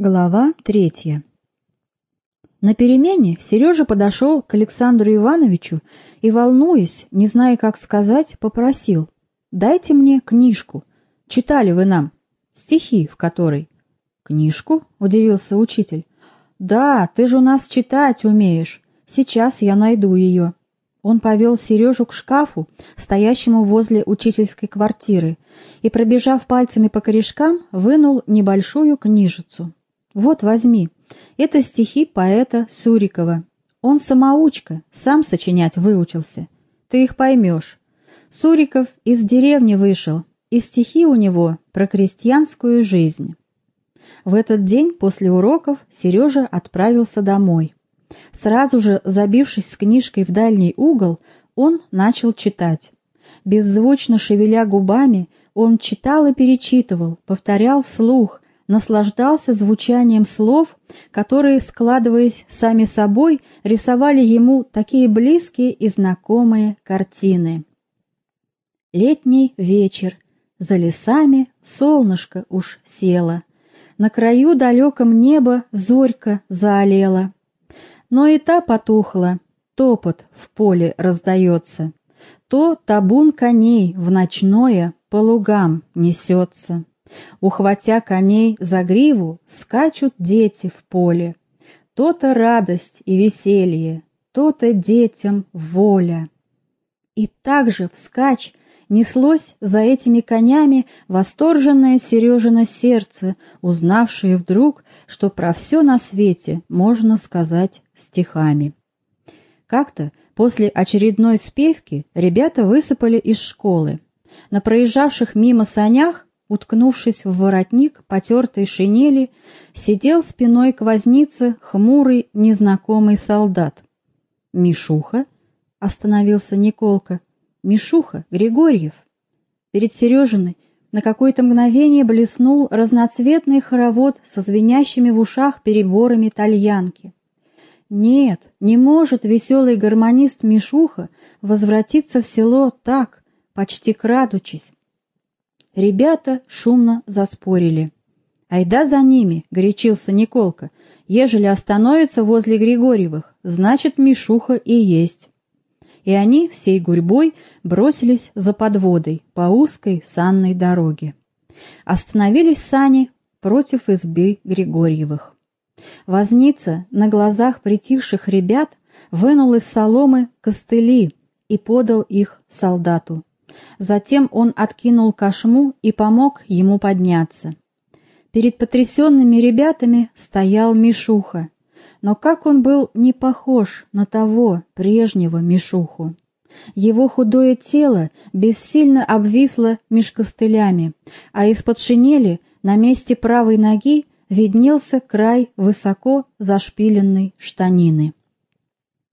Глава третья На перемене Сережа подошел к Александру Ивановичу и, волнуясь, не зная, как сказать, попросил «Дайте мне книжку. Читали вы нам. Стихи в которой». «Книжку?» — удивился учитель. «Да, ты же у нас читать умеешь. Сейчас я найду ее». Он повел Сережу к шкафу, стоящему возле учительской квартиры, и, пробежав пальцами по корешкам, вынул небольшую книжицу. Вот возьми. Это стихи поэта Сурикова. Он самоучка, сам сочинять выучился. Ты их поймешь. Суриков из деревни вышел, и стихи у него про крестьянскую жизнь. В этот день после уроков Сережа отправился домой. Сразу же, забившись с книжкой в дальний угол, он начал читать. Беззвучно шевеля губами, он читал и перечитывал, повторял вслух, наслаждался звучанием слов, которые, складываясь сами собой, рисовали ему такие близкие и знакомые картины. Летний вечер. За лесами солнышко уж село. На краю далеком неба зорька заолела. Но и та потухла, топот в поле раздается. То табун коней в ночное по лугам несется. Ухватя коней за гриву, скачут дети в поле. То-то радость и веселье, то-то детям воля. И также вскачь неслось за этими конями восторженное Сережино сердце, узнавшее вдруг, что про все на свете можно сказать стихами. Как-то после очередной спевки ребята высыпали из школы. На проезжавших мимо санях уткнувшись в воротник потертой шинели, сидел спиной к вознице хмурый незнакомый солдат. «Мишуха?» — остановился Николка. «Мишуха, Григорьев». Перед Сережиной на какое-то мгновение блеснул разноцветный хоровод со звенящими в ушах переборами тальянки. Нет, не может веселый гармонист Мишуха возвратиться в село так, почти крадучись, Ребята шумно заспорили. «Айда за ними!» — горячился Николка. «Ежели остановится возле Григорьевых, значит, Мишуха и есть». И они всей гурьбой бросились за подводой по узкой санной дороге. Остановились сани против избы Григорьевых. Возница на глазах притихших ребят вынул из соломы костыли и подал их солдату. Затем он откинул кошму и помог ему подняться. Перед потрясенными ребятами стоял Мишуха, но как он был не похож на того прежнего Мишуху. Его худое тело бессильно обвисло меж костылями, а из-под шинели на месте правой ноги виднелся край высоко зашпиленной штанины.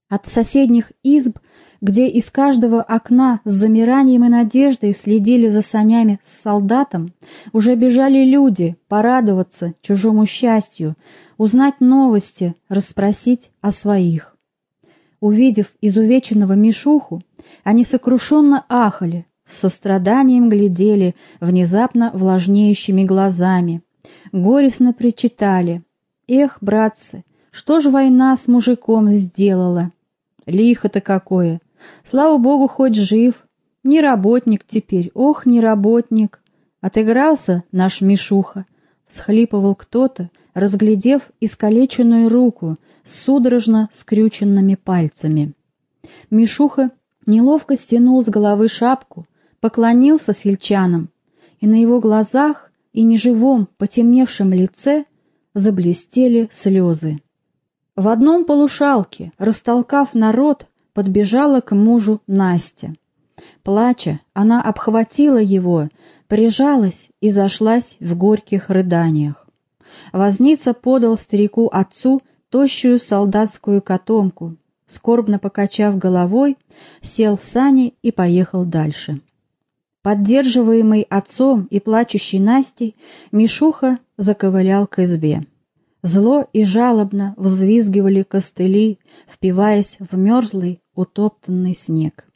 От соседних изб где из каждого окна с замиранием и надеждой следили за санями с солдатом, уже бежали люди порадоваться чужому счастью, узнать новости, расспросить о своих. Увидев изувеченного Мишуху, они сокрушенно ахали, с состраданием глядели внезапно влажнеющими глазами, горестно причитали «Эх, братцы, что ж война с мужиком сделала?» Лихо-то какое! Слава богу, хоть жив. Не работник теперь, ох, не работник. Отыгрался наш Мишуха. Всхлипывал кто-то, разглядев искалеченную руку с судорожно скрюченными пальцами. Мишуха неловко стянул с головы шапку, поклонился сельчанам, и на его глазах и неживом потемневшем лице заблестели слезы. В одном полушалке, растолкав народ, подбежала к мужу Настя. Плача, она обхватила его, прижалась и зашлась в горьких рыданиях. Возница подал старику отцу тощую солдатскую котомку, скорбно покачав головой, сел в сани и поехал дальше. Поддерживаемый отцом и плачущей Настей, Мишуха заковылял к избе. Зло и жалобно взвизгивали костыли, впиваясь в мерзлый, утоптанный снег.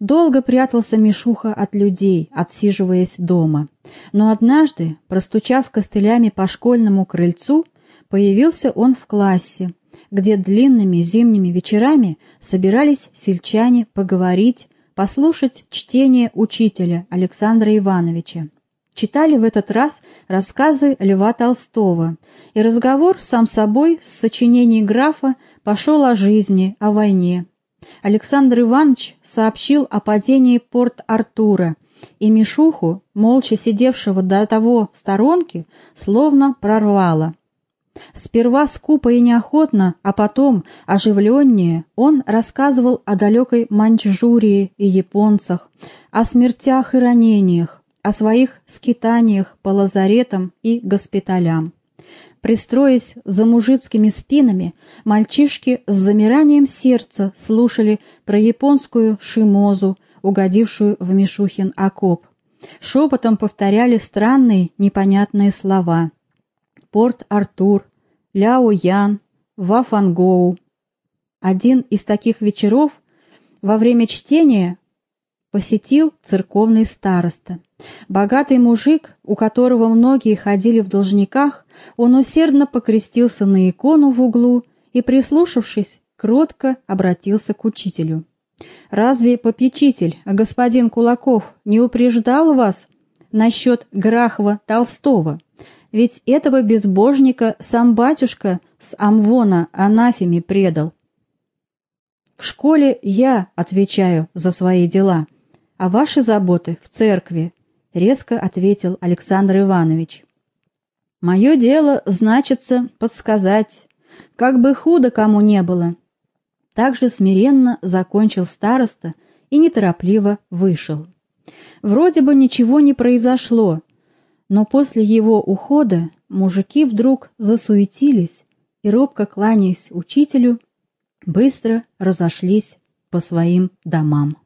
Долго прятался Мишуха от людей, отсиживаясь дома. Но однажды, простучав костылями по школьному крыльцу, появился он в классе, где длинными зимними вечерами собирались сельчане поговорить, послушать чтение учителя Александра Ивановича. Читали в этот раз рассказы Льва Толстого, и разговор сам собой с сочинений графа пошел о жизни, о войне. Александр Иванович сообщил о падении Порт-Артура, и Мишуху, молча сидевшего до того в сторонке, словно прорвало. Сперва скупо и неохотно, а потом оживленнее он рассказывал о далекой Маньчжурии и японцах, о смертях и ранениях, о своих скитаниях по лазаретам и госпиталям. Пристроясь за мужицкими спинами, мальчишки с замиранием сердца слушали про японскую шимозу, угодившую в Мишухин окоп. Шепотом повторяли странные непонятные слова. Порт-Артур, Ляо-Ян, Вафангоу. Один из таких вечеров во время чтения посетил церковный староста. Богатый мужик, у которого многие ходили в должниках, он усердно покрестился на икону в углу и, прислушавшись, кротко обратился к учителю. «Разве попечитель, господин Кулаков, не упреждал вас насчет Грахова Толстого? Ведь этого безбожника сам батюшка с Амвона анафеме предал». «В школе я отвечаю за свои дела», а ваши заботы в церкви», — резко ответил Александр Иванович. «Мое дело, значится, подсказать, как бы худо кому не было». Также смиренно закончил староста и неторопливо вышел. Вроде бы ничего не произошло, но после его ухода мужики вдруг засуетились и, робко кланяясь учителю, быстро разошлись по своим домам.